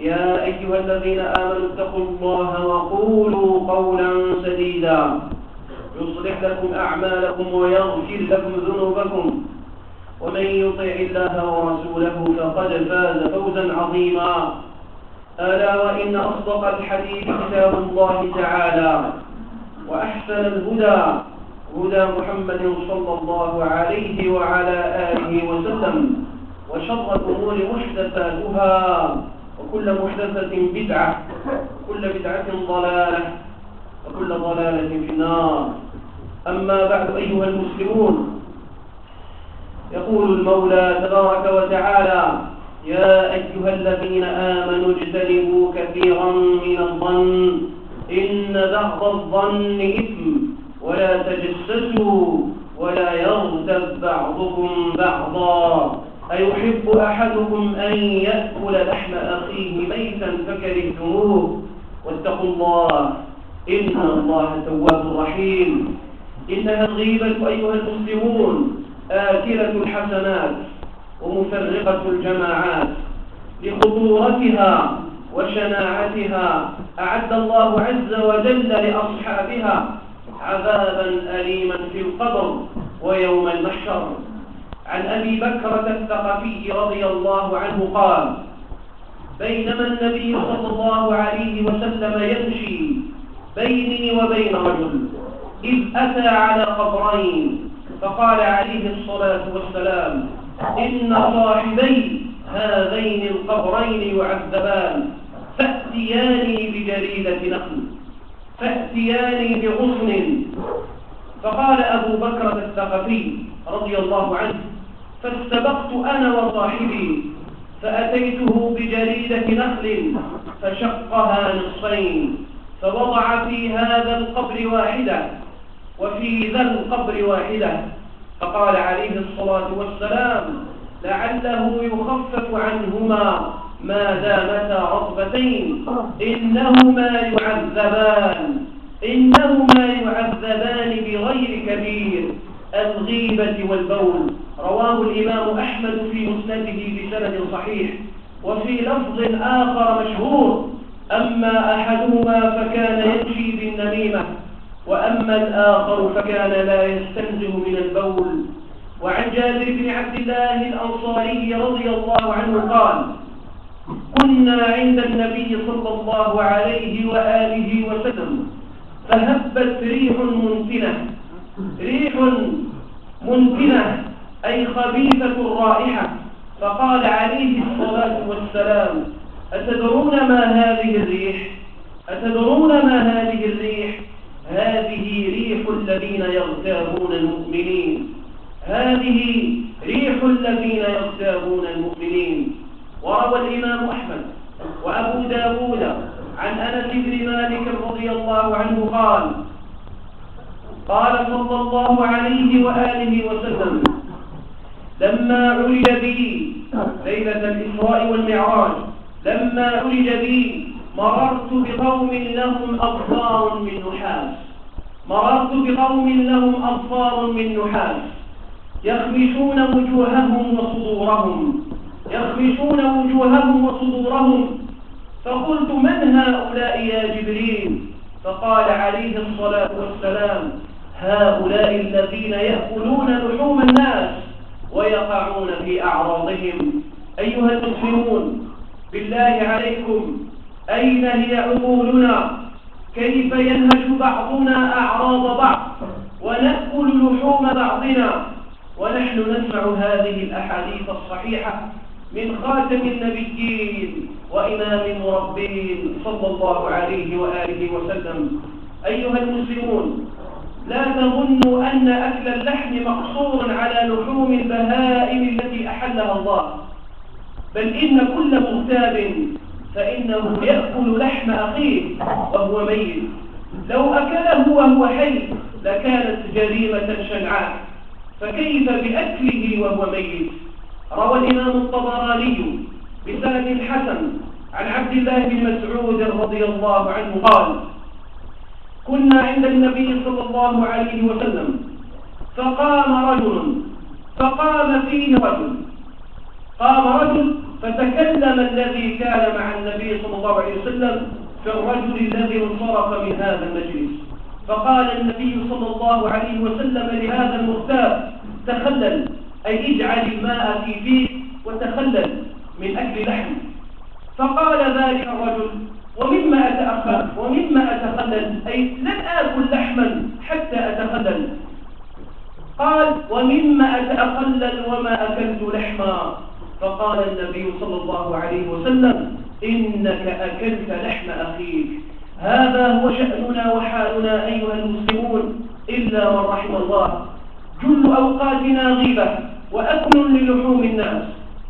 يا أيها الذين آمنوا اتقوا الله وقولوا قولا سديدا. يصلح لكم أعمالكم ويغفر لكم ذنوبكم. ومن يطع الله ورسوله فقد فاز فوزا عظيما. ألا وإن أصدق الحديث كتاب الله تعالى وأحسن الهدى هدى محمد صلى الله عليه وعلى آله وسلم. وشر الأمور محدثاتها. وكل محدثة بدعة وكل بدعة ضلالة وكل ضلالة في النار. أما بعد أيها المسلمون يقول المولى تبارك وتعالى يا أيها الذين آمنوا اجتنبوا كثيرا من الظن إن بعض الظن إثم ولا تجسسوا ولا يغتب بعضكم بعضا. أيحب أحدكم أن يأكل لحم أخيه ميتا فكرهتموه؟ واتقوا الله إن الله تواب رحيم. إنها الغيبة أيها المسلمون آكلة الحسنات ومفرقة الجماعات لخطورتها وشناعتها أعد الله عز وجل لأصحابها عذابا أليما في القبر ويوم المحشر عن أبي بكرة الثقفي رضي الله عنه قال بينما النبي صلى الله عليه وسلم يمشي بيني وبين رجل إذ أتى على قبرين فقال عليه الصلاة والسلام إن صاحبي هذين القبرين يعذبان فأتياني بجريدة نخل فأتياني بغصن. فقال أبو بكرة الثقفي رضي الله عنه فاستبقت أنا وصاحبي فأتيته بجريدة نخل فشقها نصفين فوضع في هذا القبر واحدة وفي ذا القبر واحدة. فقال عليه الصلاة والسلام لعله يخفف عنهما ما دامتا رطبتين. إنهما يعذبان إنهما يعذبان بغير كبير. الغيبة والبول. رواه الإمام أحمد في مسنده بسند صحيح. وفي لفظ آخر مشهور أما أحدهما فكان يمشي بالنميمة وأما الآخر فكان لا يستنزه من البول. وعن جابر بن عبد الله الأنصاري رضي الله عنه قال كنا عند النبي صلى الله عليه وآله وسلم فهبت ريح منتنة ريح منتنة أي خبيثة الرائحة فقال عليه الصلاة والسلام أتدرون ما هذه الريح؟ أتدرون ما هذه الريح؟ هذه ريح الذين يغتابون المؤمنين. هذه ريح الذين يغتابون المؤمنين. وروى الإمام أحمد وأبو داود عن أنس بن مالك رضي الله عنه قال قال صلى الله عليه وآله وسلم لما عرج بي ليلة الإسراء والمعراج لما عرج بي مررت بقوم لهم أظفار من نحاس. مررت بقوم لهم أظفار من نحاس. يخمشون وجوههم وصدورهم يخمشون وجوههم وصدورهم. فقلت من هؤلاء يا جبريل؟ فقال عليه الصلاة والسلام هؤلاء الذين يأكلون لحوم الناس ويقعون في أعراضهم. أيها المسلمون بالله عليكم أين هي عقولنا؟ كيف ينهش بعضنا أعراض بعض؟ ونأكل لحوم بعضنا. ونحن نسمع هذه الأحاديث الصحيحة من خاتم النبيين وإمام المربين صلى الله عليه وآله وسلم. أيها المسلمون لا تظنوا أن أكل اللحم مقصور على لحوم البهائم التي أحلها الله. بل إن كل مغتاب فإنه يأكل لحم أخيه وهو ميت. لو أكله وهو حي لكانت جريمة شنعاء. فكيف بأكله وهو ميت؟ روى الإمام الطبراني بسند حسن عن عبد الله بن مسعود رضي الله عنه قال كنا عند النبي صلى الله عليه وسلم فقام رجل فقام فيه رجل قام رجل فتكلم الذي كان مع النبي صلى الله عليه وسلم في الرجل الذي انصرف من هذا المجلس. فقال النبي صلى الله عليه وسلم لهذا المختار تخلل أي اجعل الماء في فيك وتخلل من أكل لحم. فقال ذلك الرجل ومما أتأخر ومما أتخلل أي لن آكل لحما حتى أتخلل. قال ومما أتأخلل وما أكلت لحما. فقال النبي صلى الله عليه وسلم إنك أكلت لحم أخيك. هذا هو شأننا وحالنا أيها المسلمون إلا من رحم الله. جل أوقاتنا غيبة وأكل للحوم الناس.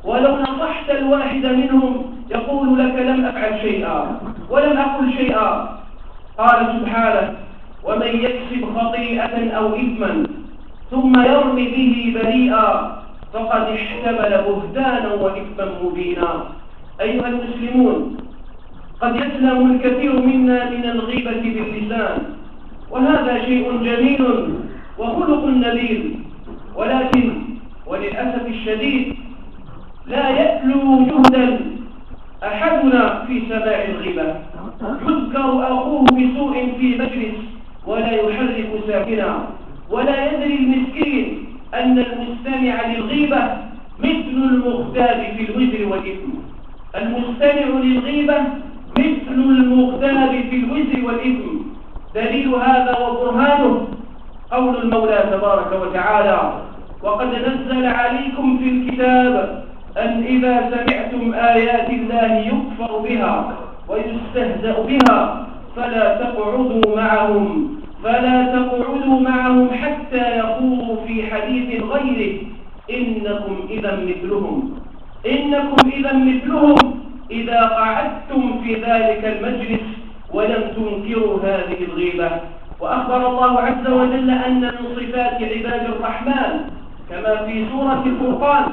ولو نصحت الواحد منهم يقول لك لم أفعل شيئا. ولم أقل شيئا. قال سبحانه ومن يكسب خطيئة أو إثما ثم يرمي به بريئا فقد احتمل بهتانا وإثما مبينا. أيها المسلمون قد يسلم الكثير منا من الغيبة باللسان وهذا شيء جميل وخلق نبيل ولكن وللأسف الشديد لا يألو جهدا أحدنا في سماع الغيبة يذكر أخوه بسوء في مجلس ولا يحرك ساكنا. ولا يدري المسكين أن المستمع للغيبة مثل المغتاب في الوزر والإثم. المستمع للغيبة مثل المغتاب في الوزر والإثم. دليل هذا وبرهانه قول المولى تبارك وتعالى وقد نزل عليكم في الكتاب أن إذا سمعتم آيات الله يكفر بها ويستهزأ بها فلا تقعدوا معهم فلا تقعدوا معهم حتى يخوضوا في حديث غيره إنكم إذا مثلهم. إنكم إذا مثلهم. إذا قعدتم في ذلك المجلس ولم تنكروا هذه الغيبة. وأخبر الله عز وجل أن من صفات عباد الرحمن كما في سورة الفرقان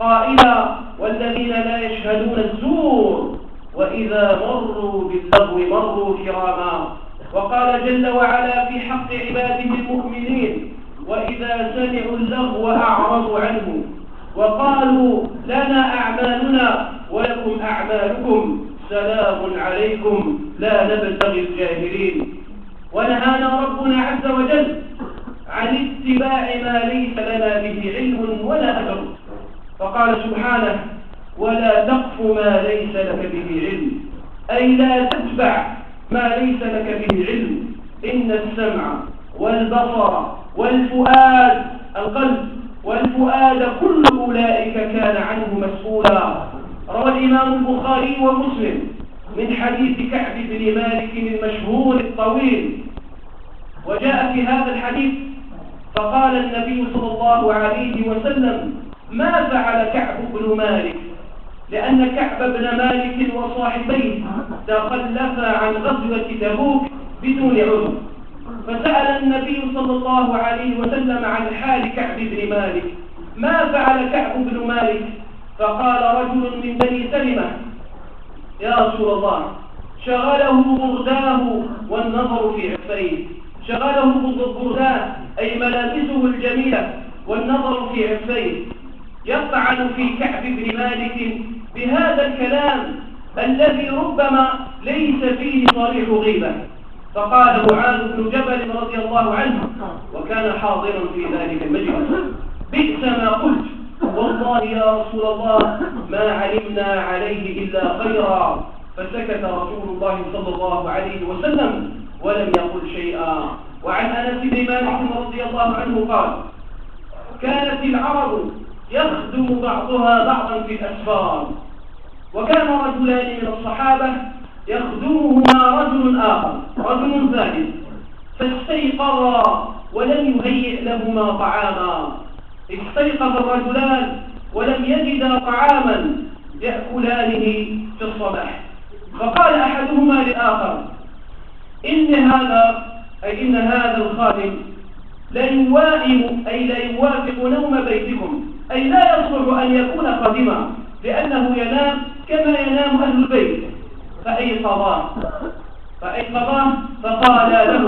قائلا والذين لا يشهدون الزور وإذا مروا باللغو مروا كراما. وقال جل وعلا في حق عباده المؤمنين وإذا سمعوا اللغو أعرضوا عنه. وقالوا لنا أعمالنا ولكم أعمالكم. سلام عليكم. لا نبتغي الجاهلين. ونهانا ربنا عز وجل عن اتباع ما ليس لنا به علم ولا أجر فقال سبحانه ولا تقف ما ليس لك به علم. أي لا تتبع ما ليس لك به علم. إن السمع والبصر والفؤاد القلب والفؤاد كل أولئك كان عنه مسؤولا. روى الإمام البخاري ومسلم من حديث كعب بن مالك المشهور الطويل وجاء في هذا الحديث فقال النبي صلى الله عليه وسلم ما فعل كعب بن مالك؟ لأن كعب بن مالك وصاحبيه تخلفا عن غزوة تبوك بدون عذر. فسأل النبي صلى الله عليه وسلم عن حال كعب بن مالك. ما فعل كعب بن مالك؟ فقال رجل من بني سلمة يا رسول الله شغله برداه والنظر في عفيه شغله برداه أي ملابسه الجميلة والنظر في عفيه يطعن في كعب بن مالك بهذا الكلام الذي ربما ليس فيه صريح غيبة. فقال معاذ بن جبل رضي الله عنه وكان حاضرا في ذلك المجلس. بئس ما قلت. والله يا رسول الله ما علمنا عليه إلا خيرا. فسكت رسول الله صلى الله عليه وسلم ولم يقل شيئا. وعن أنس بن مالك رضي الله عنه قال كانت العرب يخدم بعضها بعضا في الأسفار وكان رجلان من الصحابة يخدمهما رجل آخر رجل ثالث. فاستيقظا ولم يهيئ لهما طعاما. استيقظ الرجلان ولم يجدا طعاما يأكلانه في الصباح. فقال أحدهما للآخر إن هذا أي إن هذا الخادم لا يوائم أي لا يوافق نوم بيتكم. أي لا يصلح أن يكون خادما لأنه ينام كما ينام أهل البيت. فأيقظاه فأيقظاه فقال له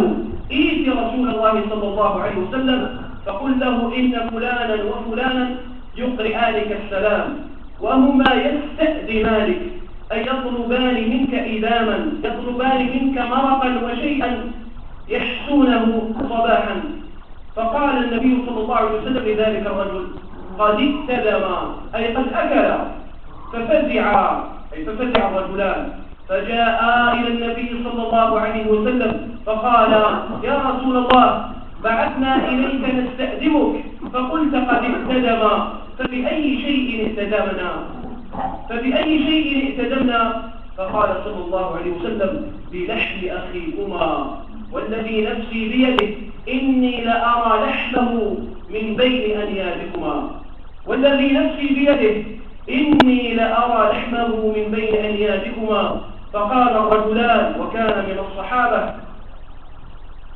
إيت رسول الله صلى الله عليه وسلم فقل له إن فلانا وفلانا يقرئانك السلام وهما يستأذنانك أي يطلبان منك إداما يطلبان منك مرقا وشيئا يحسونه صباحا. فقال النبي صلى الله عليه وسلم لذلك الرجل قد اتدما أي قد أكل ففزع أي ففزع الرجلان. فجاء إلى النبي صلى الله عليه وسلم فقال يا رسول الله بعثنا إليك نستأذمك فقلت قد اتدما فبأي شيء اتدمنا فبأي شيء ائتدمنا فقال صلى الله عليه وسلم بلحم أخيكما والذي نفسي بيده. إني لأرى لحمه من بين أنيابكما. والذي نفسي بيده إني لأرى لحمه من بين أنيابكما. فقال الرجلان وكان من الصحابة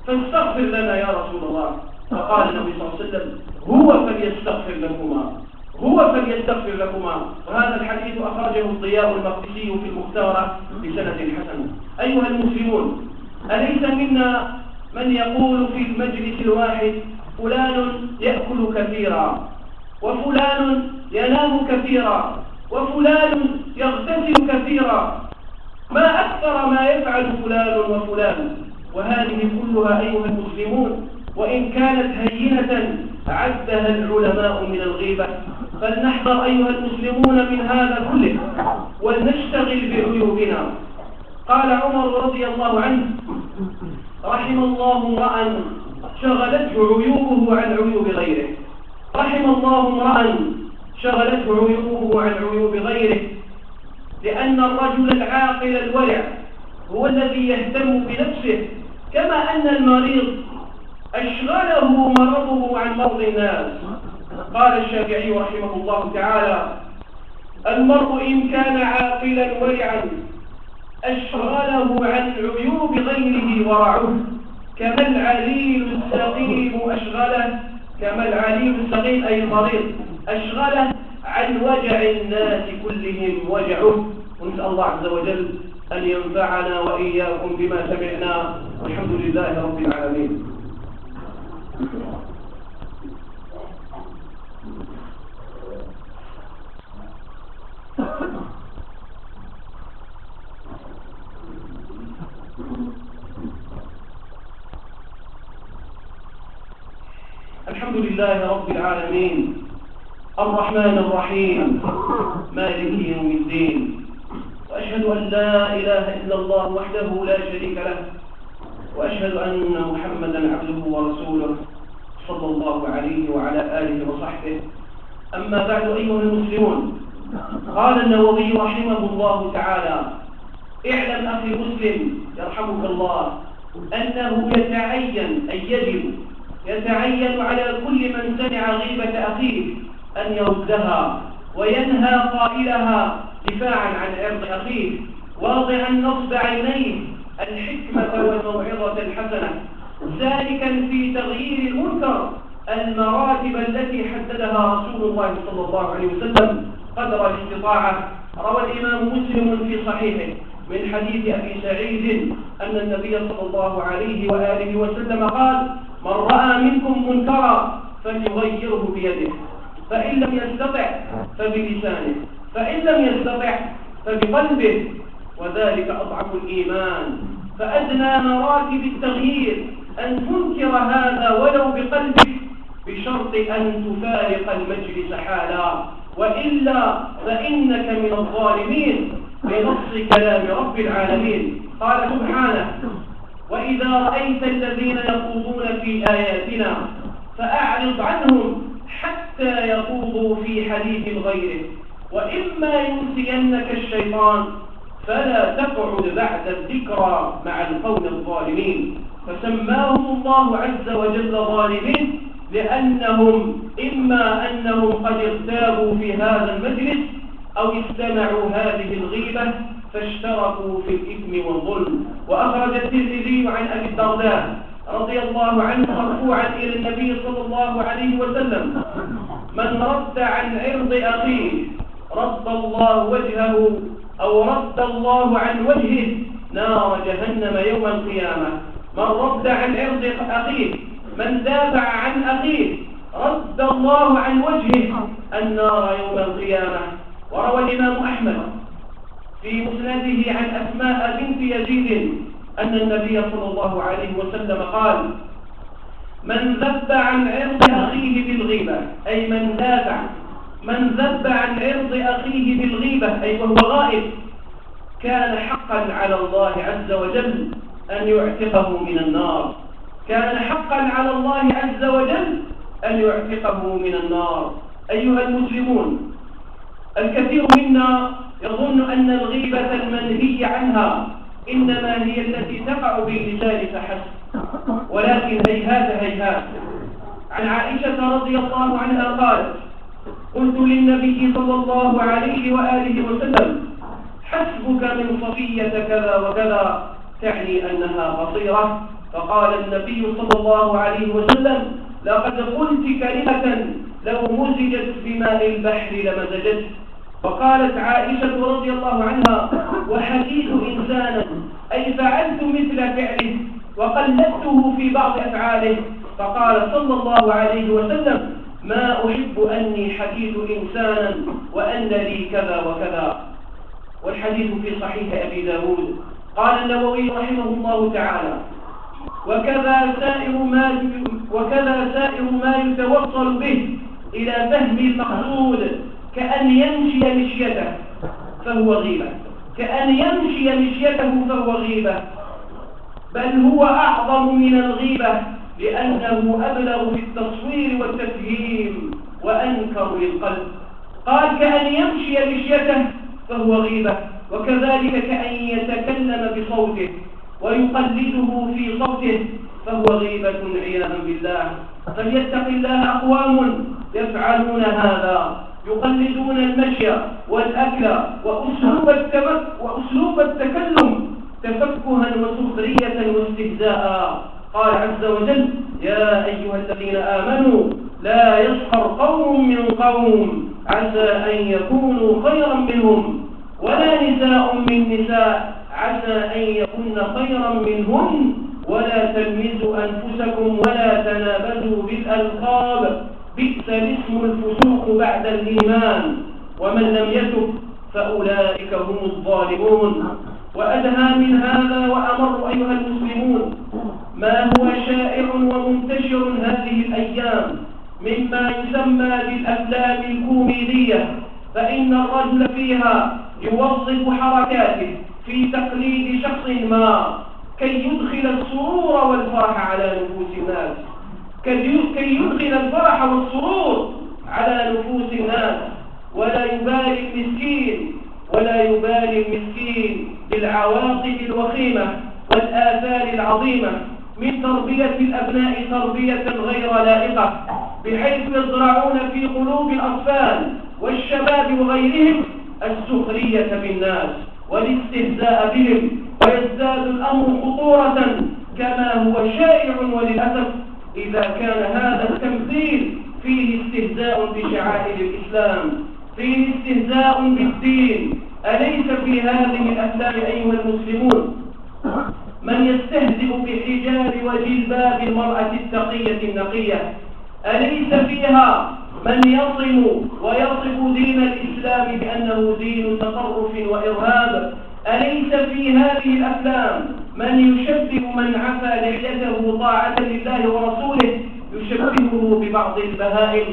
فاستغفر لنا يا رسول الله. فقال النبي صلى الله عليه وسلم هو فليستغفر لكما هو فليستغفر لكما. وهذا الحديث أخرجه الضياء المقدسي في المختارة بسنة حسنة أيها المسلمون أليس منا من يقول في المجلس الواحد فلان يأكل كثيرا وفلان ينام كثيرا وفلان يغتسل كثيرا. ما أكثر ما يفعل فلان وفلان. وهذه كلها أيها المسلمون وإن كانت هينة عدها العلماء من الغيبة. فلنحذر أيها المسلمون من هذا كله ولنشتغل بعيوبنا قال عمر رضي الله عنه رحم الله امرأ شغلته عيوبه عن عيوب غيره. رحم الله امرأ شغلته عيوبه عن عيوب غيره. لأن الرجل العاقل الورع هو الذي يهتم بنفسه كما أن المريض أشغله مرضه عن مرض الناس. قال الشافعي رحمه الله تعالى المرء إن كان عاقلا ورعا أشغله عن عيوب غيره ورعه كما العليل السقيم أشغله كما العليل السقيم أي المريض أشغله عن وجع الناس كلهم وجعه. ونسأل الله عز وجل أن ينفعنا وإياكم بما سمعنا. والحمد لله رب العالمين. الحمد لله رب العالمين. الرحمن الرحيم. مالك يوم الدين. وأشهد أن لا إله إلا الله وحده لا شريك له. وأشهد أن محمدا عبده ورسوله صلى الله عليه وعلى آله وصحبه. أما بعد أيها المسلمون قال النووي رحمه الله تعالى اعلم أخي مسلم يرحمك الله أنه يتعين أي يجب يتعين على كل من سمع غيبة أخيه أن يردها وينهى قائلها دفاعا عن عرض أخيه. واضعا نصب عينيه الحكمة والموعظة الحسنة. سالكا في تغيير المنكر المراتب التي حددها رسول الله صلى الله عليه وسلم. قدر الاستطاعة. روى الإمام مسلم في صحيحه من حديث أبي سعيد أن النبي صلى الله عليه وآله وسلم قال من رأى منكم منكرا فليغيره بيده. فإن لم يستطع فبلسانه. فإن لم يستطع فبقلبه. وذلك أضعف الإيمان. فأدنى مراتب التغيير أن تنكر هذا ولو بقلبك بشرط أن تفارق المجلس حالا. وإلا فإنك من الظالمين. بنص كلام رب العالمين. قال سبحانه وإذا رأيت الذين يخوضون في آياتنا فأعرض عنهم حتى يخوضوا في حديث غيره. وإما ينسينك الشيطان فلا تقعد بعد الذكرى مع القوم الظالمين. فسماهم الله عز وجل ظالمين لأنهم إما أنهم قد اغتابوا في هذا المجلس أو استمعوا هذه الغيبة فاشتركوا في الإثم والظلم. وأخرج الترمذي عن أبي الدرداء رضي الله عنه مرفوعا إلى النبي صلى الله عليه وسلم. من رد عن عرض أخيه رد الله وجهه أو رد الله عن وجهه نار جهنم يوم القيامة. من رد عن عرض أخيه من دافع عن أخيه رد الله عن وجهه النار يوم القيامة. وروى الإمام أحمد في مسنده عن أسماء بنت يزيد أن النبي صلى الله عليه وسلم قال من ذب عن عرض أخيه بالغيبة أي من دافع من ذب عن عرض أخيه بالغيبة أي وهو غائب كان حقا على الله عز وجل أن يعتقه من النار. كان حقا على الله عز وجل أن يعتقه من النار. أيها المسلمون الكثير منا يظن أن الغيبة المنهي عنها إنما هي التي تقع باللسان فحسب. ولكن هيهات هيهات. عن عائشة رضي الله عنها قالت قلت للنبي صلى الله عليه وآله وسلم حسبك من صفية كذا وكذا تعني أنها قصيرة فقال النبي صلى الله عليه وسلم لقد قلت كلمة لو مزجت بماء البحر لمزجت وقالت عائشة رضي الله عنها وحديث إنسانا أي فعلت مثل فعله وقلدته في بعض أفعاله. فقال صلى الله عليه وسلم ما أحب أني حديث إنسانا وأن لي كذا وكذا. والحديث في صحيح أبي داود. قال النووي رحمه الله تعالى وكذا سائر ما وكذا سائر ما يتوصل به إلى فهم المقصود كأن يمشي مشيته فهو غيبة. كأن يمشي مشيته فهو غيبة. بل هو أعظم من الغيبة لأنه أبلغ في التصوير والتفهيم وأنكر للقلب. قال كأن يمشي مشيته فهو غيبة. وكذلك كأن يتكلم بصوته ويقلده في صوته فهو غيبة عياذا بالله. فليتق الله أقوام يفعلون هذا. يقلدون المشي والأكل وأسلوب, وأسلوب التكلم تفكها وسخرية واستهزاء. قال عز وجل يا أيها الذين آمنوا لا يسخر قوم من قوم. عسى أن يكونوا خيرا منهم. ولا نساء من نساء. عسى أن يكون خيرا منهن. ولا تلمزوا أنفسكم ولا تنابزوا بالألقاب. بئس الاسم الفسوق بعد الإيمان ومن لم يتب فأولئك هم الظالمون. وأدهى من هذا وأمر أيها المسلمون ما هو شائع ومنتشر هذه الأيام مما يسمى بالأفلام الكوميدية فإن الرجل فيها يوظف حركاته في تقليد شخص ما كي يدخل السرور والفرح على نفوس الناس. كي يدخل الفرح والسرور على نفوس الناس. ولا يبالي المسكين ولا يبالي المسكين بالعواقب الوخيمة والآثار العظيمة. من تربية الأبناء تربية غير لائقة بحيث يزرعون في قلوب الأطفال والشباب وغيرهم السخرية بالناس والاستهزاء بهم ويزداد الأمر خطورة كما هو شائع وللأسف إذا كان هذا التمثيل فيه استهزاء بشعائر الإسلام فيه استهزاء بالدين. أليس في هذه الأفلام أيها المسلمون؟ من يستهزئ بحجاب وجلباب المرأة التقية النقية؟ أليس فيها من يصم ويصف دين الإسلام بأنه دين تطرف وإرهاب؟ أليس في هذه الأفلام من يشبه من عفى لحيته طاعة لله ورسوله يشبهه ببعض البهائم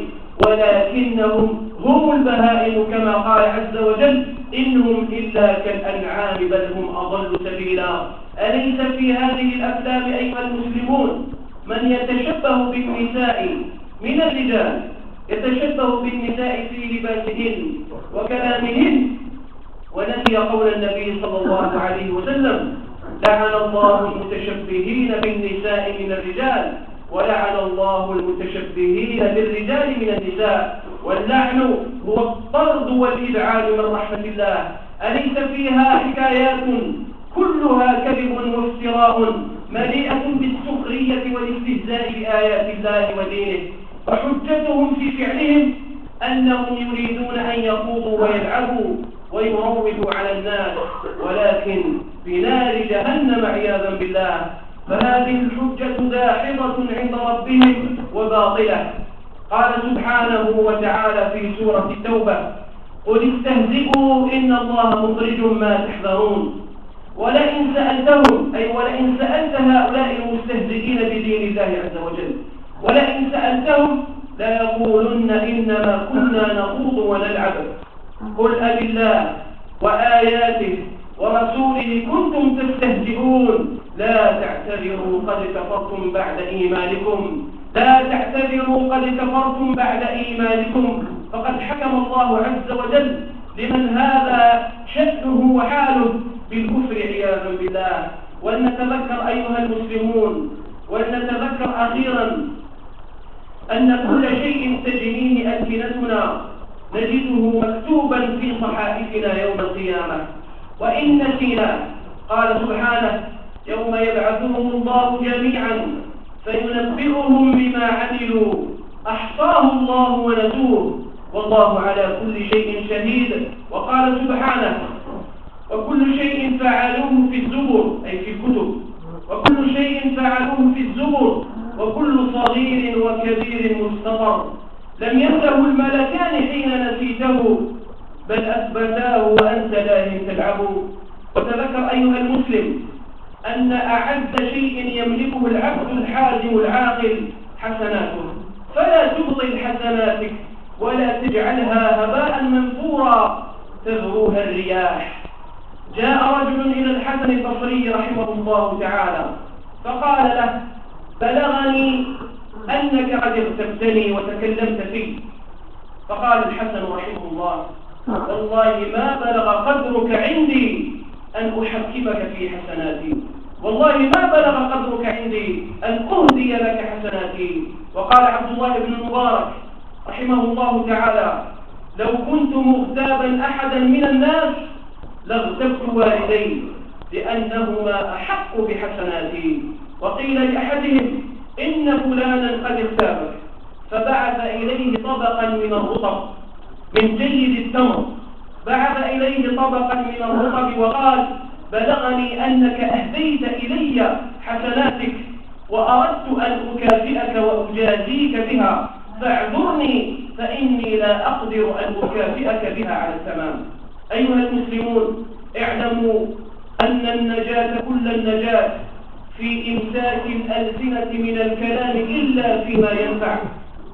ولكنهم هم البهائم كما قال عز وجل إنهم إلا كالأنعام بل هم أضل سبيلا. أليس في هذه الأفلام أيها المسلمون من يتشبه بالنساء من الرجال يتشبه بالنساء في لباسهن وكلامهن؟ ونسي قول النبي صلى الله عليه وسلم لعن الله المتشبهين بالنساء من الرجال ولعن الله المتشبهين بالرجال من النساء. واللعن هو الطرد والإبعاد من رحمة الله. أليس فيها حكايات؟ كلها كذب وافتراء مليئة بالسخرية والاستهزاء بآيات الله ودينه. وحجتهم في فعلهم أنهم يريدون أن يخوضوا ويلعبوا. ويروجوا على الناس ولكن في نار جهنم عياذا بالله. فهذه الحجة داحضة عند ربهم وباطلة. قال سبحانه وتعالى في سورة التوبة قل استهزئوا إن الله مخرج ما تحذرون. ولئن سألتهم أي ولئن سألت هؤلاء المستهزئين بدين الله عز وجل. ولئن سألتهم ليقولن إنما كنا نخوض ونلعب. قل أب الله وآياته ورسوله كنتم تستهزئون. لا تعتذروا قد كفرتم بعد إيمانكم. لا تعتذروا قد كفرتم بعد إيمانكم. فقد حكم الله عز وجل لمن هذا شأنه وحاله بالكفر عياذا بالله. ولنتذكر أيها المسلمون ولنتذكر أخيرا أن كل شيء تجنيه ألسنتنا. نجده مكتوبا في صحائفنا يوم القيامة. وإن نسينا قال سبحانه يوم يبعثهم الله جميعا فينبئهم بما عملوا. أحصاه الله ونسوه والله على كل شيء شهيد. وقال سبحانه وكل شيء فعلوه في الزبر أي في الكتب. وكل شيء فعلوه في الزبر. وكل صغير وكبير مستطر لم ينته الملكان حين نسيته بل أثبتاه وأنت لاهٍ تلعب. وتذكر أيها المسلم أن أعز شيء يملكه العبد الحازم العاقل حسناته. فلا تبطل حسناتك ولا تجعلها هباء منثورا تذروها الرياح. جاء رجل إلى الحسن البصري رحمه الله تعالى فقال له بلغني أنك قد اغتبتني وتكلمت في فقال الحسن رحمه الله والله ما بلغ قدرك عندي أن أحكمك في حسناتي. والله ما بلغ قدرك عندي أن أهدي لك حسناتي. وقال عبد الله بن المبارك رحمه الله تعالى لو كنت مغتابا أحدا من الناس لاغتبت والدي لأنهما أحق بحسناتي. وقيل لأحدهم إن فلانا قد اغتابك فبعث إليه طبقا من الرطب من جيد التمر. بعث إليه طبقا من الرطب وقال بلغني أنك أهديت إلي حسناتك وأردت أن أكافئك وأجازيك بها. فاعذرني فإني لا أقدر أن أكافئك بها على التمام. أيها المسلمون اعلموا أن النجاة كل النجاة. في إمساك الألسنة من الكلام إلا فيما ينفع.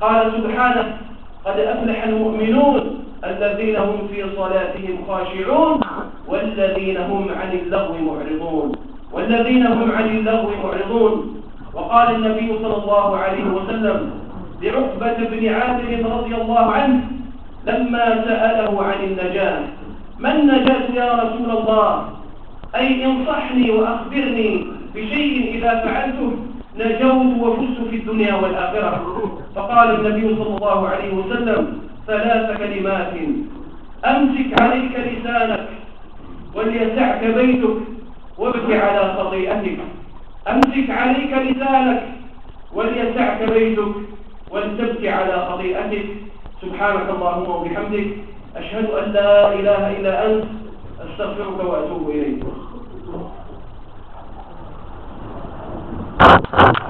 قال سبحانه قد أفلح المؤمنون الذين هم في صلاتهم خاشعون والذين هم عن اللغو معرضون. والذين هم عن اللغو معرضون. وقال النبي صلى الله عليه وسلم لعقبة بن عامر رضي الله عنه لما سأله عن النجاة ما النجاة يا رسول الله؟ أي انصحني وأخبرني بشيء إذا فعلته نجوت وفزت في الدنيا والآخرة. فقال النبي صلى الله عليه وسلم ثلاث كلمات. أمسك عليك لسانك وليسعك بيتك وابكي على خطيئتك. أمسك عليك لسانك وليسعك بيتك ولتبكي على خطيئتك. سبحانك اللهم وبحمدك. أشهد أن لا إله إلا أنت. أستغفرك وأتوب إليك. Ha ha ha.